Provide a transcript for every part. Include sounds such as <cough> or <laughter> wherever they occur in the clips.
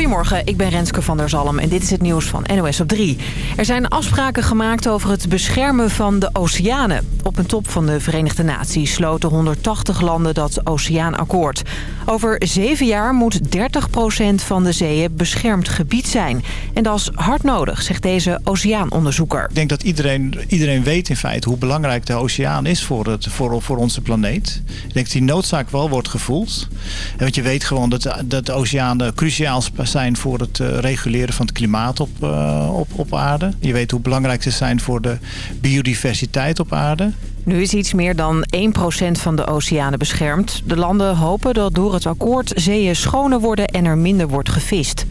Goedemorgen, ik ben Renske van der Zalm en dit is het nieuws van NOS op 3. Er zijn afspraken gemaakt over het beschermen van de oceanen. Op een top van de Verenigde Naties sloten 180 landen dat oceaanakkoord. Over zeven jaar moet 30% van de zeeën beschermd gebied zijn. En dat is hard nodig, zegt deze oceaanonderzoeker. Ik denk dat iedereen, iedereen weet in feite hoe belangrijk de oceaan is voor, het, voor, voor onze planeet. Ik denk dat die noodzaak wel wordt gevoeld. En want je weet gewoon dat, dat de oceanen cruciaal zijn voor het eh, reguleren van het klimaat op, uh, op, op aarde. Je weet hoe belangrijk ze zijn voor de biodiversiteit op aarde. Nu is iets meer dan 1% van de oceanen beschermd. De landen hopen dat door het akkoord zeeën schoner worden en er minder wordt gevist.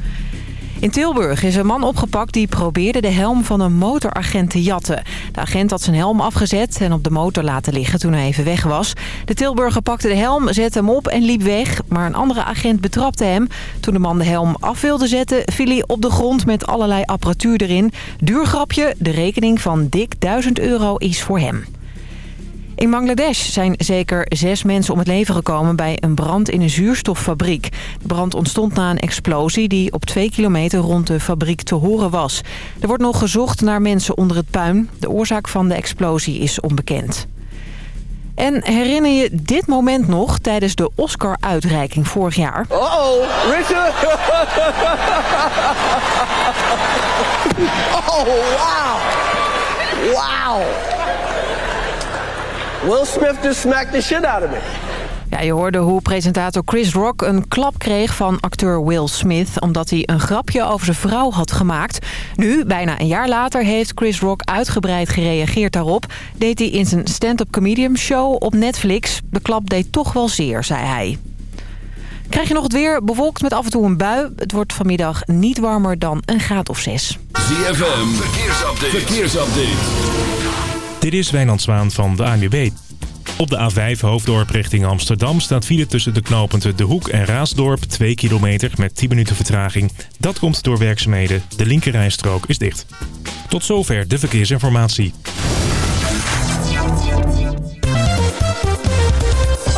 In Tilburg is een man opgepakt die probeerde de helm van een motoragent te jatten. De agent had zijn helm afgezet en op de motor laten liggen toen hij even weg was. De Tilburger pakte de helm, zette hem op en liep weg. Maar een andere agent betrapte hem. Toen de man de helm af wilde zetten, viel hij op de grond met allerlei apparatuur erin. Duur grapje, de rekening van dik 1000 euro is voor hem. In Bangladesh zijn zeker zes mensen om het leven gekomen bij een brand in een zuurstoffabriek. De brand ontstond na een explosie die op twee kilometer rond de fabriek te horen was. Er wordt nog gezocht naar mensen onder het puin. De oorzaak van de explosie is onbekend. En herinner je dit moment nog tijdens de Oscar-uitreiking vorig jaar? Uh-oh, Richard! <laughs> oh, wow! Wow! Will Smith just smacked the shit out of me. Ja, je hoorde hoe presentator Chris Rock een klap kreeg van acteur Will Smith... omdat hij een grapje over zijn vrouw had gemaakt. Nu, bijna een jaar later, heeft Chris Rock uitgebreid gereageerd daarop. Deed hij in zijn stand-up comedian show op Netflix. De klap deed toch wel zeer, zei hij. Krijg je nog het weer, bewolkt met af en toe een bui. Het wordt vanmiddag niet warmer dan een graad of zes. ZFM, verkeersupdate. verkeersupdate. Dit is Wijnand Zwaan van de ANWB. Op de A5 Hoofddorp richting Amsterdam staat file tussen de knooppunten De Hoek en Raasdorp 2 kilometer met 10 minuten vertraging. Dat komt door werkzaamheden. De linkerrijstrook is dicht. Tot zover de verkeersinformatie.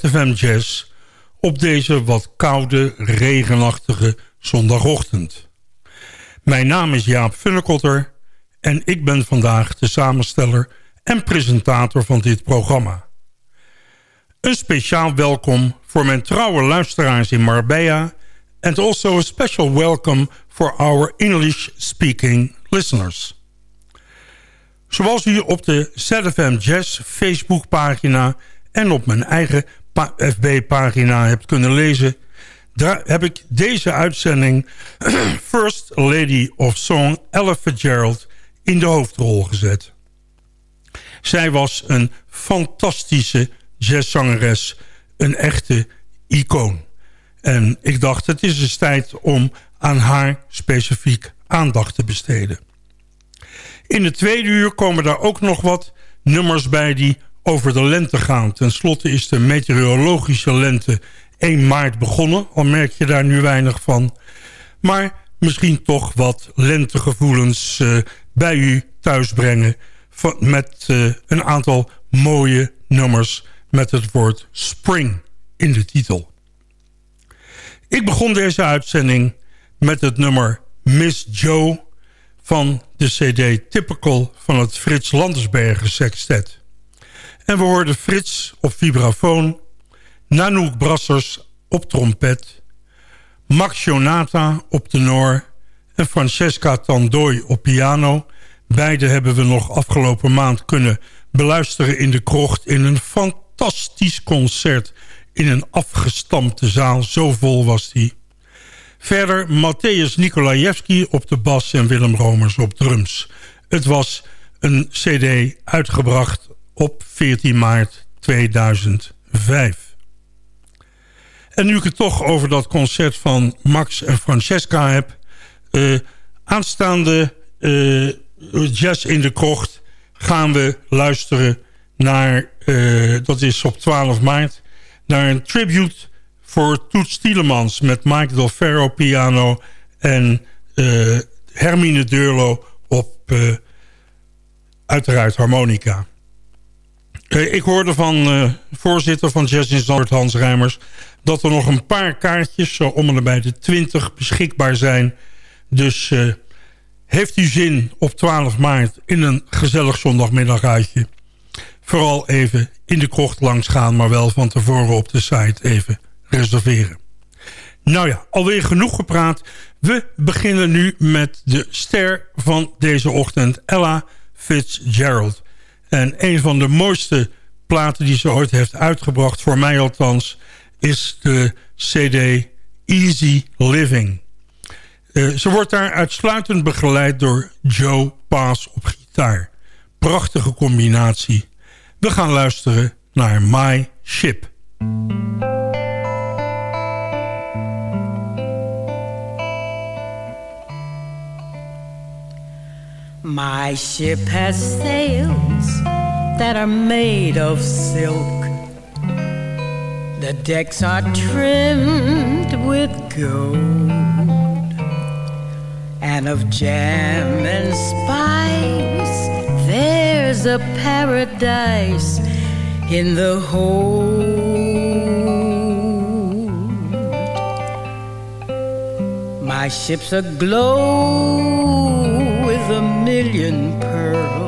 ZFM Jazz op deze wat koude, regenachtige zondagochtend. Mijn naam is Jaap Funnekotter en ik ben vandaag de samensteller en presentator van dit programma. Een speciaal welkom voor mijn trouwe luisteraars in Marbella... and also a special welcome for our English-speaking listeners... Zoals u op de ZFM Jazz Facebookpagina en op mijn eigen FB-pagina hebt kunnen lezen... daar heb ik deze uitzending <clears throat> First Lady of Song Ella Fitzgerald in de hoofdrol gezet. Zij was een fantastische jazzzangeres, een echte icoon. En ik dacht, het is eens tijd om aan haar specifiek aandacht te besteden. In het tweede uur komen daar ook nog wat nummers bij die over de lente gaan. Ten slotte is de meteorologische lente 1 maart begonnen. Al merk je daar nu weinig van. Maar misschien toch wat lentegevoelens uh, bij u thuis brengen. Van, met uh, een aantal mooie nummers met het woord spring in de titel. Ik begon deze uitzending met het nummer Miss Joe van de cd Typical van het Frits Landersbergen Sextet. En we hoorden Frits op vibrafoon, Nanook Brassers op trompet... Max Jonata op tenor en Francesca Tandoi op piano. Beide hebben we nog afgelopen maand kunnen beluisteren in de krocht... in een fantastisch concert in een afgestampte zaal. Zo vol was die. Verder Matthäus Nikolajewski op de bas en Willem Romers op drums. Het was een cd uitgebracht op 14 maart 2005. En nu ik het toch over dat concert van Max en Francesca heb... Uh, aanstaande uh, Jazz in de Krocht gaan we luisteren naar... Uh, dat is op 12 maart... naar een tribute voor Toets Tielemans met Mike Del Ferro piano en Hermine Deurlo op uiteraard harmonica. Uh, ik hoorde van voorzitter van Jazz in Hans Rijmers... dat er nog een paar kaartjes, zo om en bij de 20, beschikbaar zijn. Dus Heeft u zin op 12 maart in een gezellig zondagmiddaguitje? Vooral even in de krocht langs gaan, maar wel van tevoren op de site even reserveren. Nou ja, alweer genoeg gepraat. We beginnen nu met de ster van deze ochtend, Ella Fitzgerald. En een van de mooiste platen die ze ooit heeft uitgebracht, voor mij althans, is de CD Easy Living. Uh, ze wordt daar uitsluitend begeleid door Joe Paas op gitaar. Prachtige combinatie. We gaan luisteren naar My Ship. My ship has that are made of silk. The decks are trimmed with gold and of jam and spice. There's a paradise in the hold. My ship's aglow with a million pearls,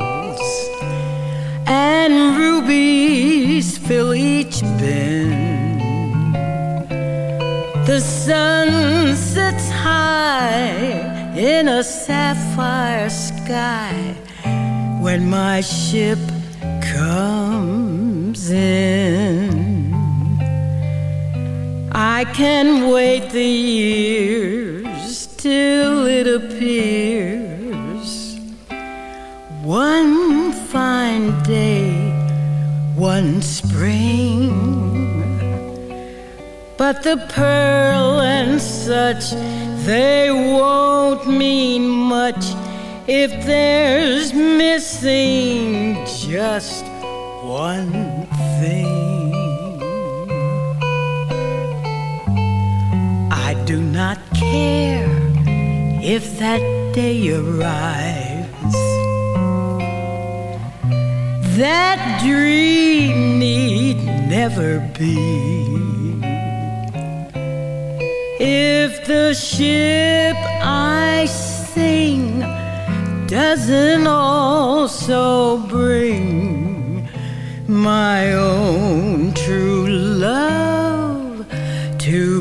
and rubies fill each bin. The sun sits high in a sapphire sky when my ship comes in. I can wait the years till it appears. One fine day, one spring. But the pearl and such they won't mean much if there's missing just one thing. I do not care if that day arrives. That dream need never be. If the ship I sing doesn't also bring my own true love to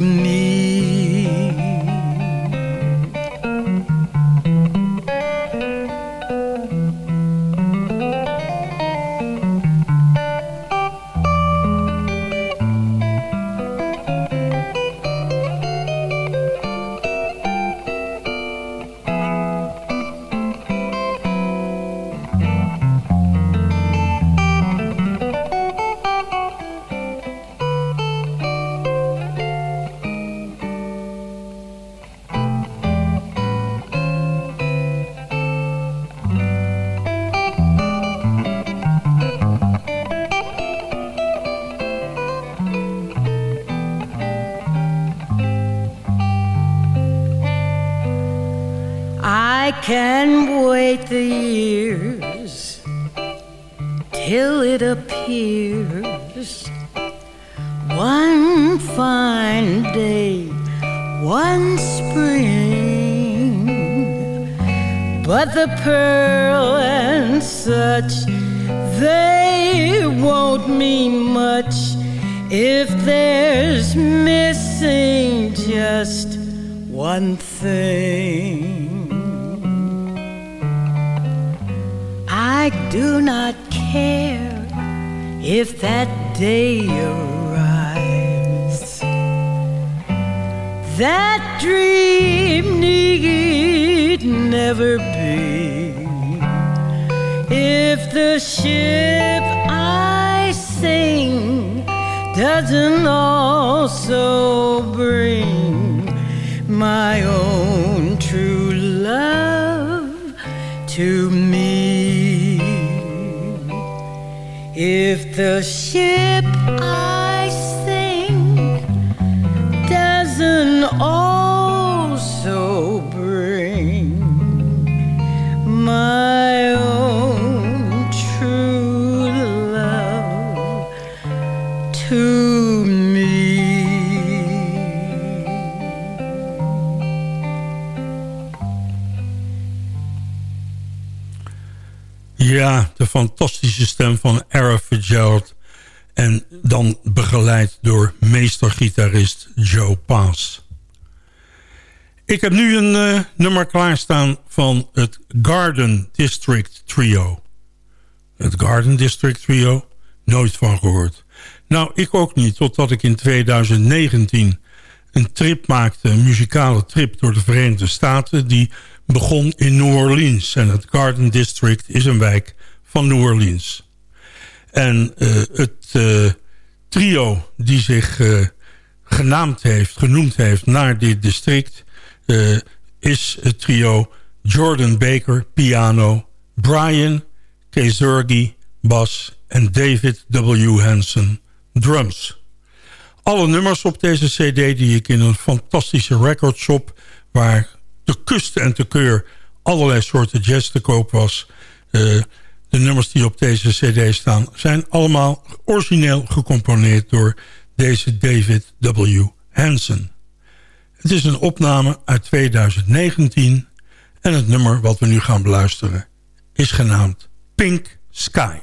I do not care if that day arrives. That dream need never be. If the ship I sing doesn't also bring my own true love to me. If the ship fantastische stem van Era Fitzgerald. En dan begeleid door meestergitarist Joe Pass. Ik heb nu een uh, nummer klaarstaan van het Garden District Trio. Het Garden District Trio? Nooit van gehoord. Nou, ik ook niet, totdat ik in 2019 een trip maakte, een muzikale trip door de Verenigde Staten... die begon in New Orleans. En het Garden District is een wijk van New Orleans. En uh, het uh, trio die zich uh, genaamd heeft, genoemd heeft naar dit district... is het trio Jordan Baker, piano... Brian Kezurgi, bas en David W. Hansen, drums. Alle nummers op deze cd die ik in een fantastische recordshop... waar te kust en te keur allerlei soorten jazz te koop was... De nummers die op deze cd staan... zijn allemaal origineel gecomponeerd door deze David W. Hansen. Het is een opname uit 2019... en het nummer wat we nu gaan beluisteren is genaamd Pink Sky.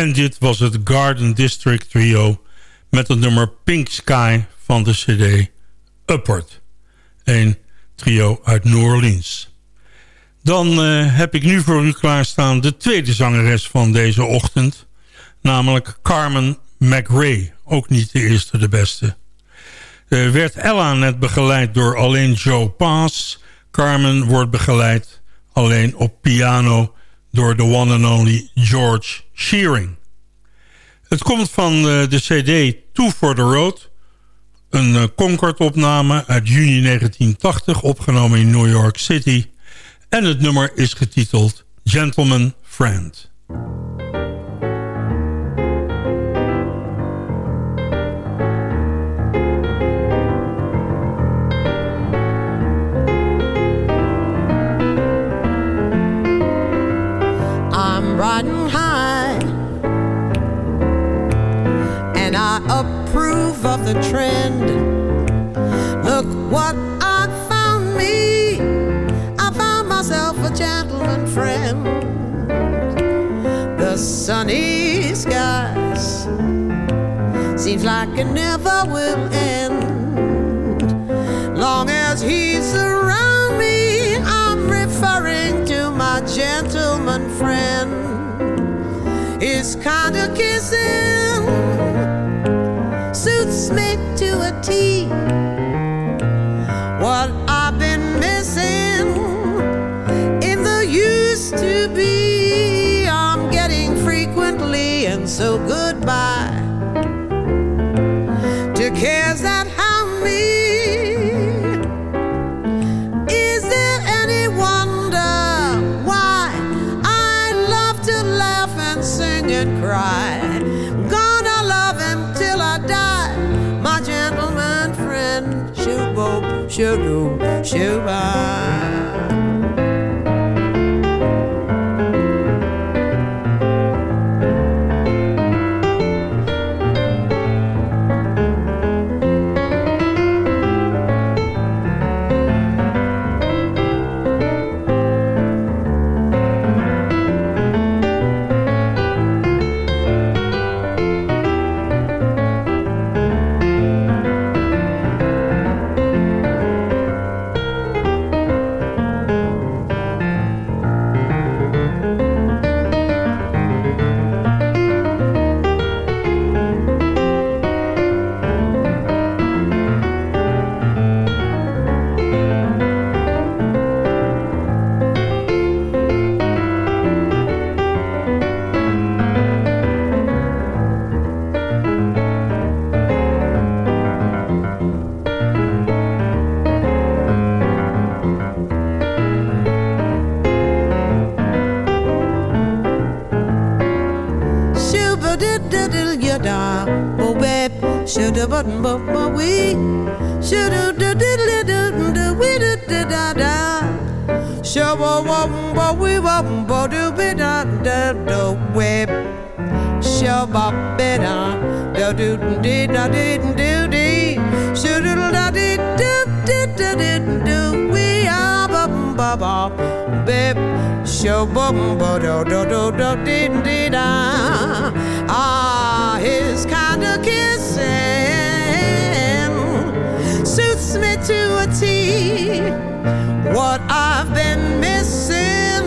En dit was het Garden District Trio met het nummer Pink Sky van de cd Upward. Een trio uit New Orleans. Dan uh, heb ik nu voor u klaarstaan de tweede zangeres van deze ochtend. Namelijk Carmen McRae. Ook niet de eerste de beste. Werd Ella net begeleid door alleen Joe Pass. Carmen wordt begeleid alleen op piano door de one and only George Shearing. Het komt van uh, de cd Two for the Road. Een uh, Concord-opname uit juni 1980, opgenomen in New York City. En het nummer is getiteld Gentleman Friend. Approve of the trend. Look what I found me. I found myself a gentleman friend. The sunny skies Seems like it never will end. Long as he's around me I'm referring to my gentleman friend. His kind of kissing to a T What I've been missing In the used to be I'm getting frequently And so goodbye you Cuba. da but but but we should do da da da da da we da da da da show wa wa wa we wa wa do be da da do we show ba be da da do de da de do de should do da de do da da de do we are ba ba ba be show ba ba do do do do de da kind of kissing suits me to a T. What I've been missing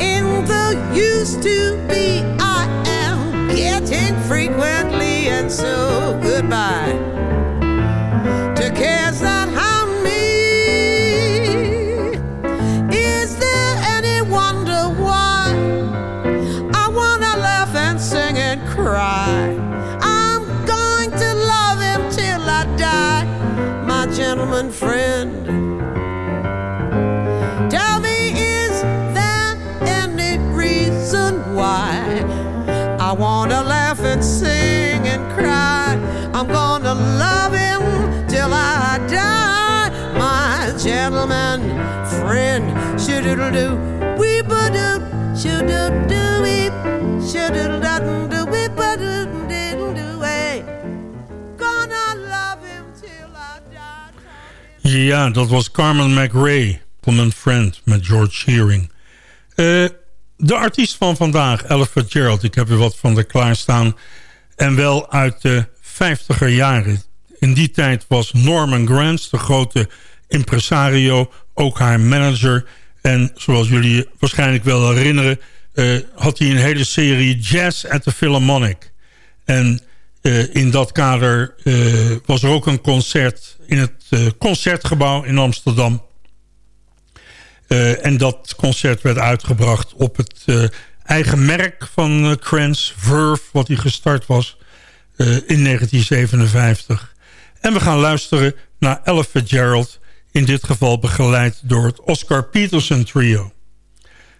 in the used to be, I am getting frequently, and so goodbye Ja, dat was Carmen McRae, Common Friend met George Shearing. Eh, De artiest van vandaag, Ella Fitzgerald. Ik heb er wat van de klaarstaan. En wel uit de 50er jaren. In die tijd was Norman Granz, de grote impresario, ook haar manager. En zoals jullie waarschijnlijk wel herinneren... Uh, had hij een hele serie Jazz at the Philharmonic. En uh, in dat kader uh, was er ook een concert in het Concertgebouw in Amsterdam. en dat concert werd uitgebracht op het eigen merk van Kranz, Verve, wat hij gestart was in 1957. En we gaan luisteren naar Ella Fitzgerald in dit geval begeleid door het Oscar Peterson Trio.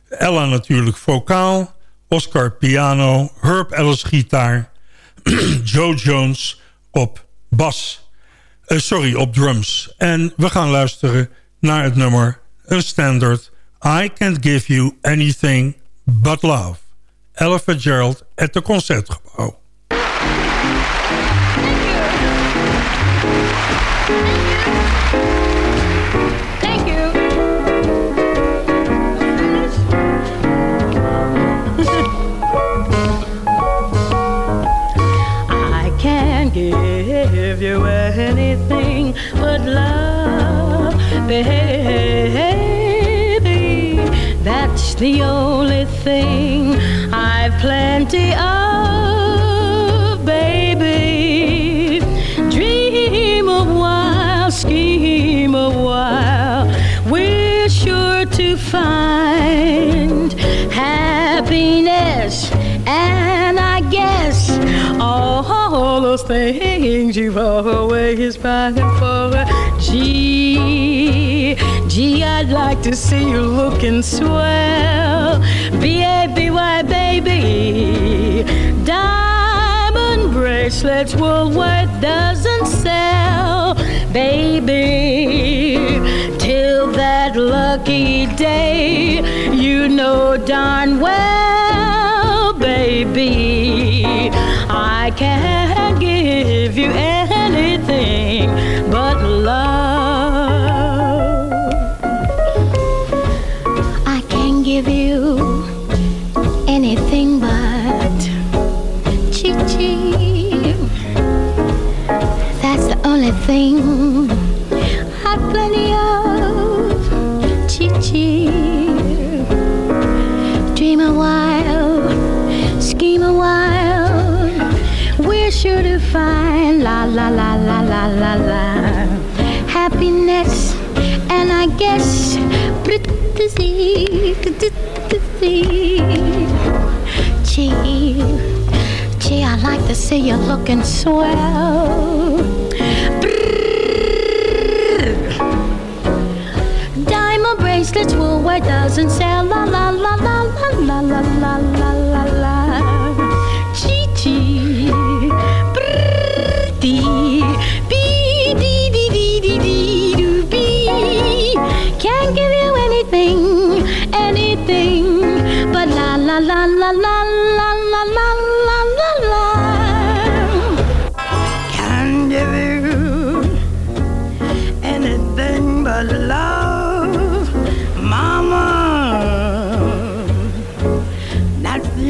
Ella natuurlijk vocaal, Oscar piano, Herb Ellis gitaar... <clears throat> Joe Jones op bas. Uh, sorry, op drums. En we gaan luisteren naar het nummer, een standard... I Can't Give You Anything But Love. Ella Fitzgerald at de Concertgebouw. The only thing I've plenty of, baby. Dream a while, scheme a while. We're sure to find happiness, and I guess all those things you've always pining for. Gee, gee, I'd like to see you looking swell. B-A-B-Y, baby. Diamond bracelets worldwide doesn't sell, baby. Till that lucky day, you know darn well, baby. I can't give you anything but love. Only thing I've plenty of chi chi. Dream a while, scheme a while. We're sure to find la la la la la la la happiness, and I guess pretty Gee, gee, I like to see you looking swell. Doesn't sell.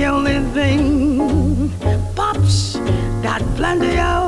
The only thing Pops got plenty of.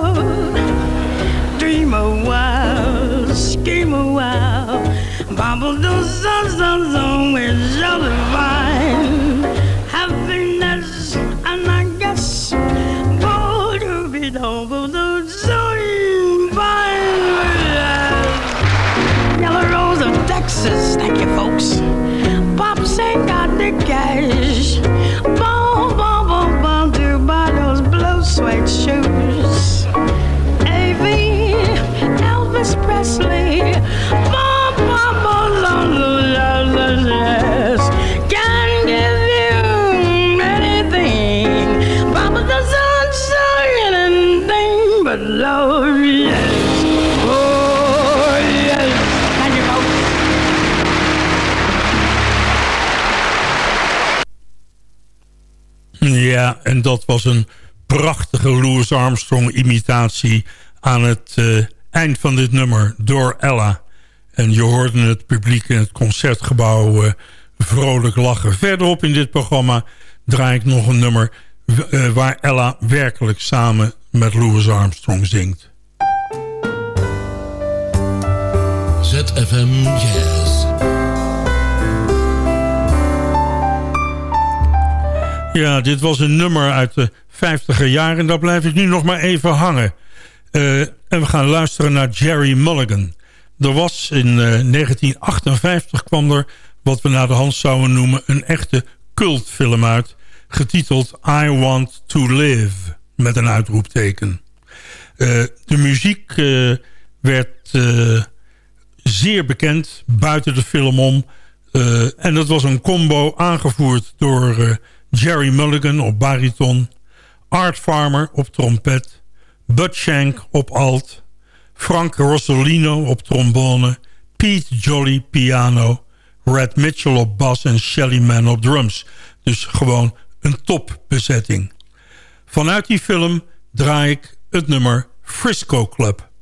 Dat was een prachtige Louis Armstrong-imitatie... aan het eh, eind van dit nummer door Ella. En je hoorde het publiek in het Concertgebouw... eh, vrolijk lachen. Verderop in dit programma draai ik nog een nummer... eh, waar Ella werkelijk samen met Louis Armstrong zingt. ZFM Jazz. Ja, dit was een nummer uit de 50er jaren. En daar blijf ik nu nog maar even hangen. Eh, en we gaan luisteren naar Jerry Mulligan. Er was in eh, 1958 kwam er wat we naar de hand zouden noemen... een echte cultfilm uit, getiteld I Want To Live, met een uitroepteken. Eh, de muziek eh, werd eh, zeer bekend buiten de film om. Eh, en dat was een combo aangevoerd door eh, Jerry Mulligan op bariton... Art Farmer op trompet... Bud Shank op alt... Frank Rossellino op trombone... Pete Jolly piano... Red Mitchell op bas en Shelly Man op drums. Dus gewoon een topbezetting. Vanuit die film draai ik het nummer Frisco Club.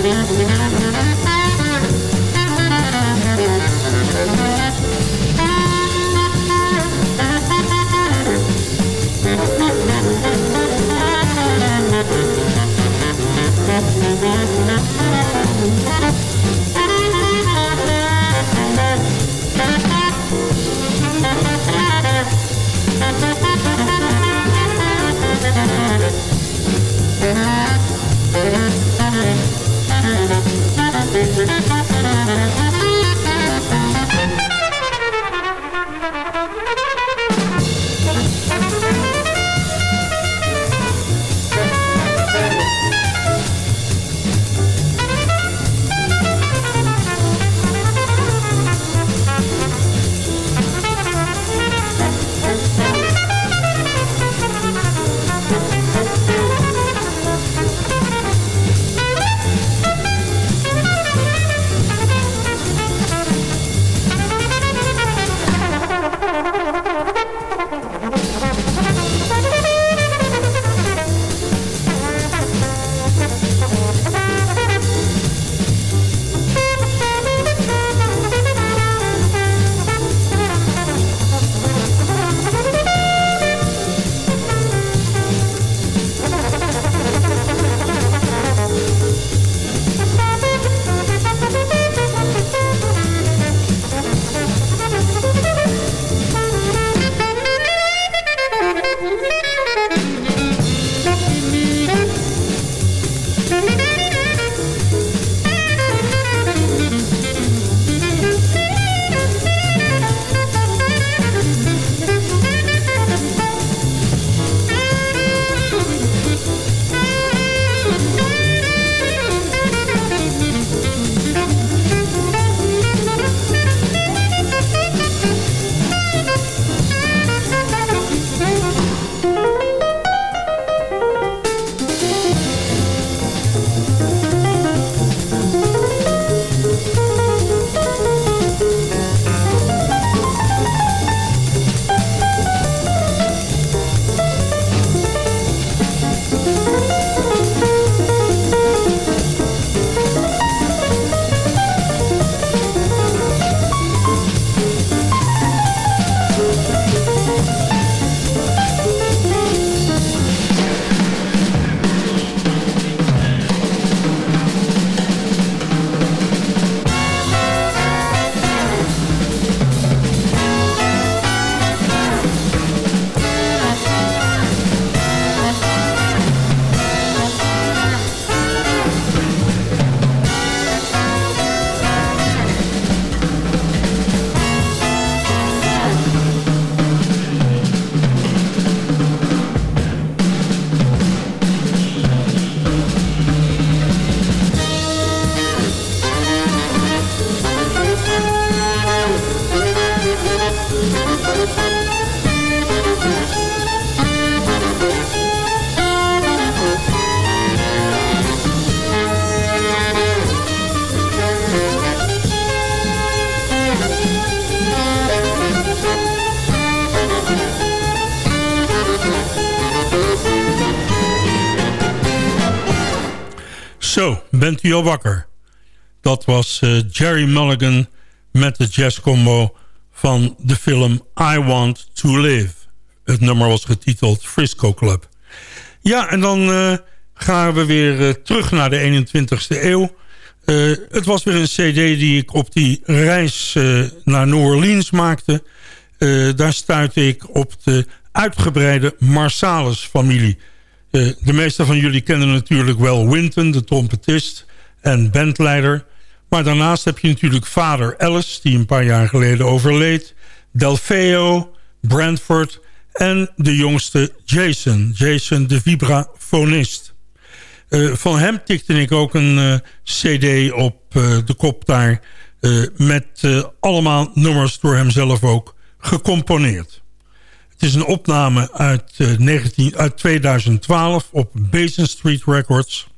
Thank Thank wakker? Dat was uh, Jerry Mulligan met de jazzcombo van de film I Want To Live. Het nummer was getiteld Frisco Club. Ja, en dan uh, gaan we weer uh, terug naar de 21ste eeuw. het was weer een cd die ik op die reis naar New Orleans maakte. daar stuitte ik op de uitgebreide Marsalis-familie. De meeste van jullie kennen natuurlijk wel Winton, de trompetist en bandleider. Maar daarnaast heb je natuurlijk vader Alice, die een paar jaar geleden overleed. Delfeo, Brantford en de jongste Jason. Jason de vibrafonist. Uh, van hem tikte ik ook een uh, cd op de kop daar... met allemaal nummers door hemzelf ook gecomponeerd. Het is een opname uit, uh, 19, uit 2012 op Basin Street Records.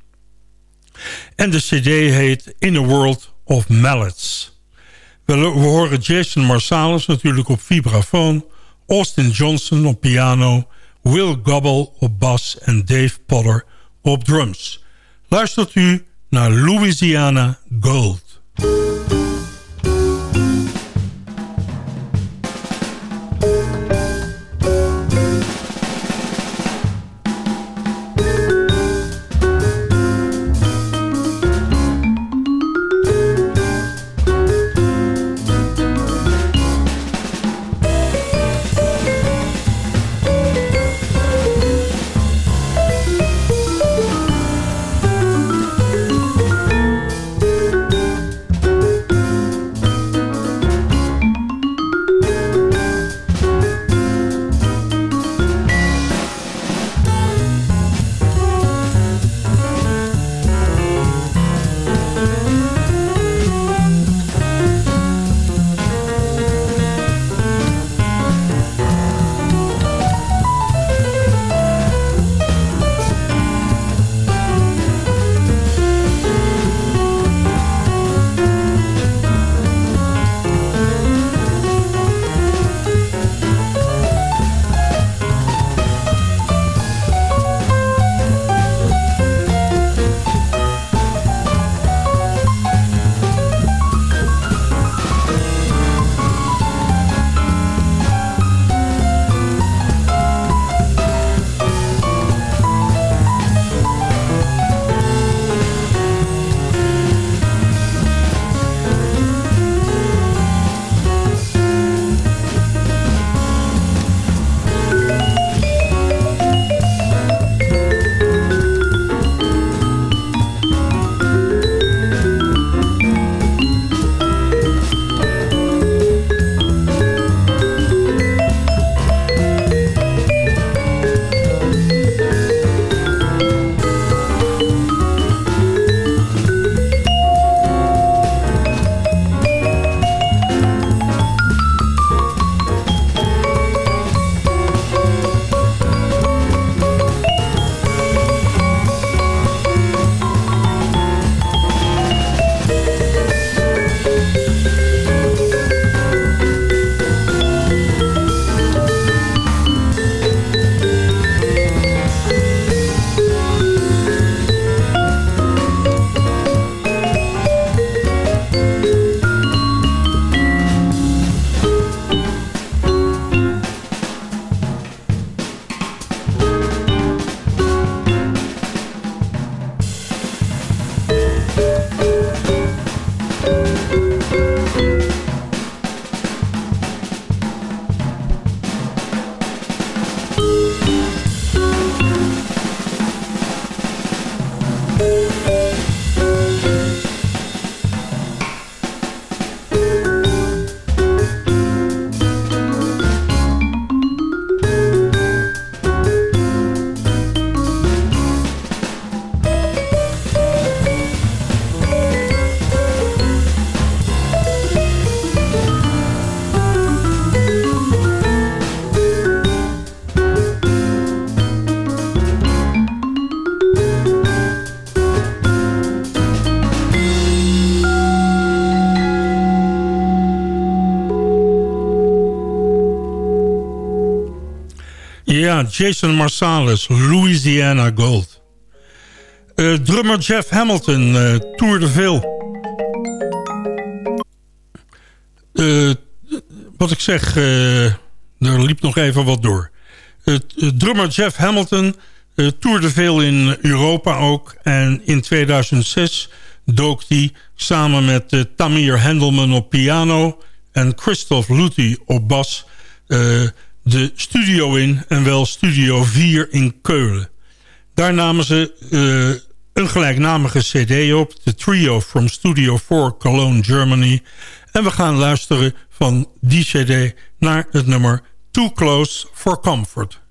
En de cd heet In a World of Mallets. We, we horen Jason Marsalis natuurlijk op vibrafoon... Austin Johnson op piano... Will Gobble op bas en Dave Potter op drums. Luistert u naar Louisiana Gold. Jason Marsalis, Louisiana Gold. Eh, drummer Jeff Hamilton, eh, Tour de Veel. Eh, wat ik zeg, er liep nog even wat door. Uh, drummer Jeff Hamilton uh, toerde veel in Europa ook. En in 2006 dook hij samen met uh, Tamir Hendelman op piano... en Christoph Luthi op bas de studio in. En wel Studio 4 in Keulen. Daar namen ze een gelijknamige cd op. De trio from Studio 4 Cologne, Germany. En we gaan luisteren van die cd naar het nummer Too Close for Comfort.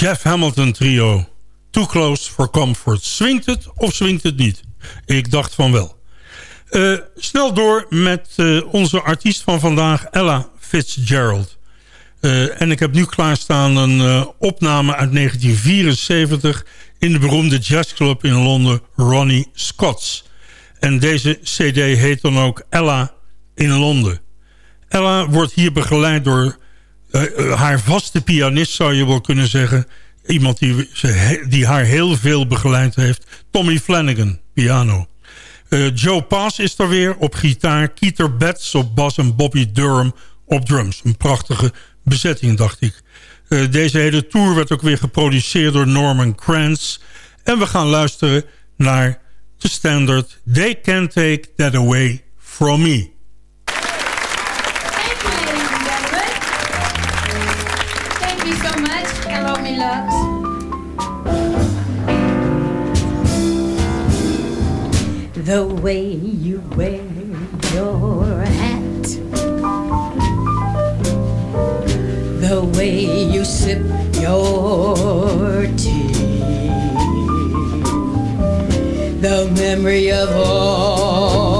Jeff Hamilton trio. Too Close for Comfort. Swingt het of swingt het niet? Ik dacht van wel. Uh, snel door met uh, onze artiest van vandaag, Ella Fitzgerald. Uh, en ik heb nu klaarstaan een opname uit 1974... in de beroemde jazzclub in Londen, Ronnie Scott's. En deze cd heet dan ook Ella in Londen. Ella wordt hier begeleid door haar vaste pianist, zou je wel kunnen zeggen... Iemand die, die haar heel veel begeleid heeft. Tommy Flanagan, piano. Uh, Joe Pass is er weer op gitaar. Keeter Betts op bas en Bobby Durham op drums. Een prachtige bezetting, dacht ik. Deze hele tour werd ook weer geproduceerd door Norman Kranz. En we gaan luisteren naar de standard They Can't Take That Away From Me. The way you wear your hat, the way you sip your tea, the memory of all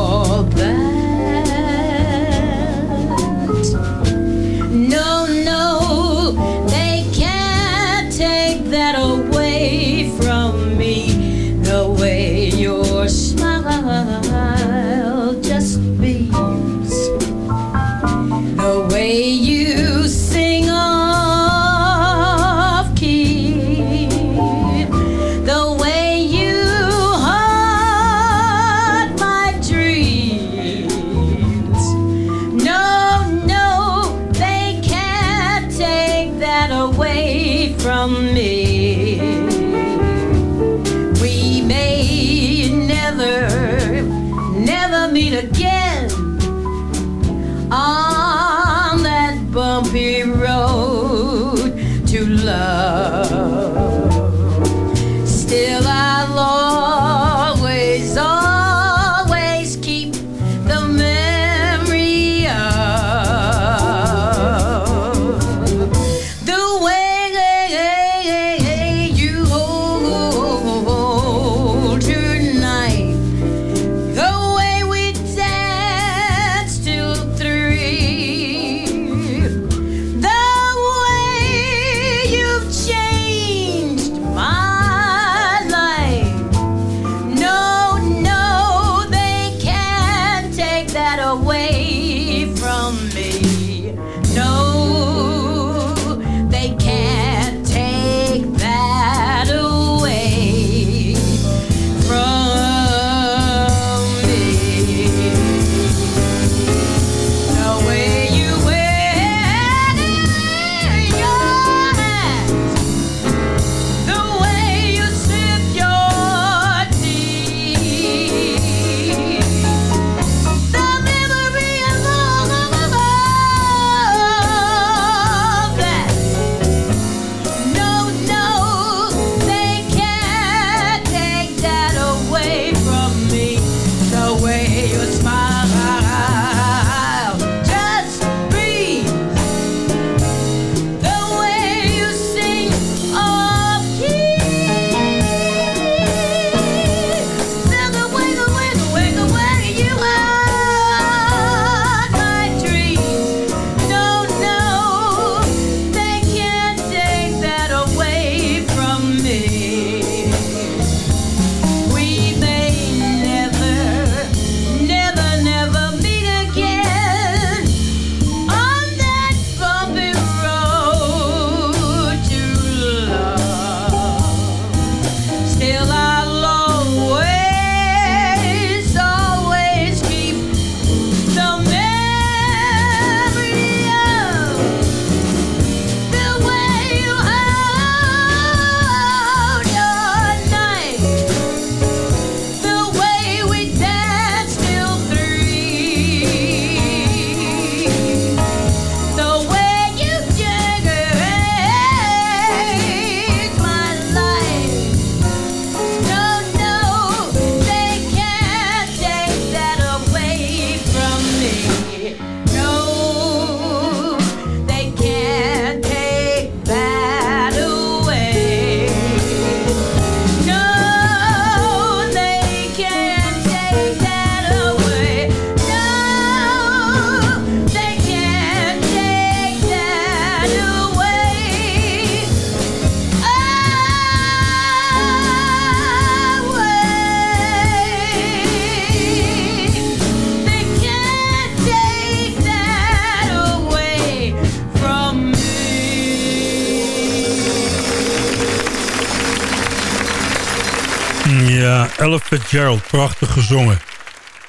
Ja, Ella Fitzgerald, prachtig gezongen.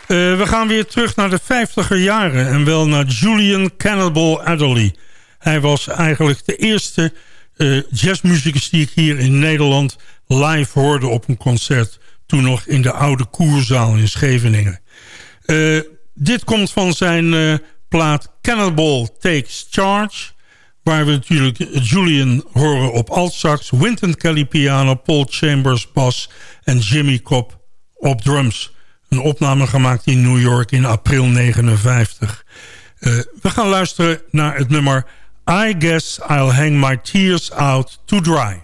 Eh, we gaan weer terug naar de 50er jaren en wel naar Julian Cannibal Adderley. Hij was eigenlijk de eerste uh, jazzmuzikus die ik hier in Nederland live hoorde op een concert. Toen nog in de oude koerzaal in Scheveningen. Uh, dit komt van zijn plaat Cannibal Takes Charge. Waar we natuurlijk Julian horen op altsax, Wynton Kelly piano, Paul Chambers bas en Jimmy Cobb op drums. Een opname gemaakt in New York in april 59. Uh, we gaan luisteren naar het nummer I Guess I'll Hang My Tears Out to Dry.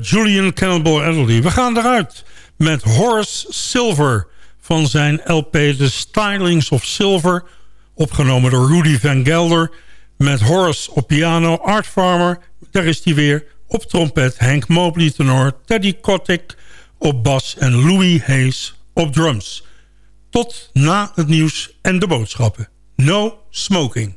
Julian Cannibal Adderley. We gaan eruit met Horace Silver van zijn LP The Stylings of Silver... opgenomen door Rudy Van Gelder... met Horace op piano, Art Farmer, daar is hij weer... op trompet Hank Mobley tenor, Teddy Kotick op bas... en Louis Hayes op drums. Tot na het nieuws en de boodschappen. No smoking.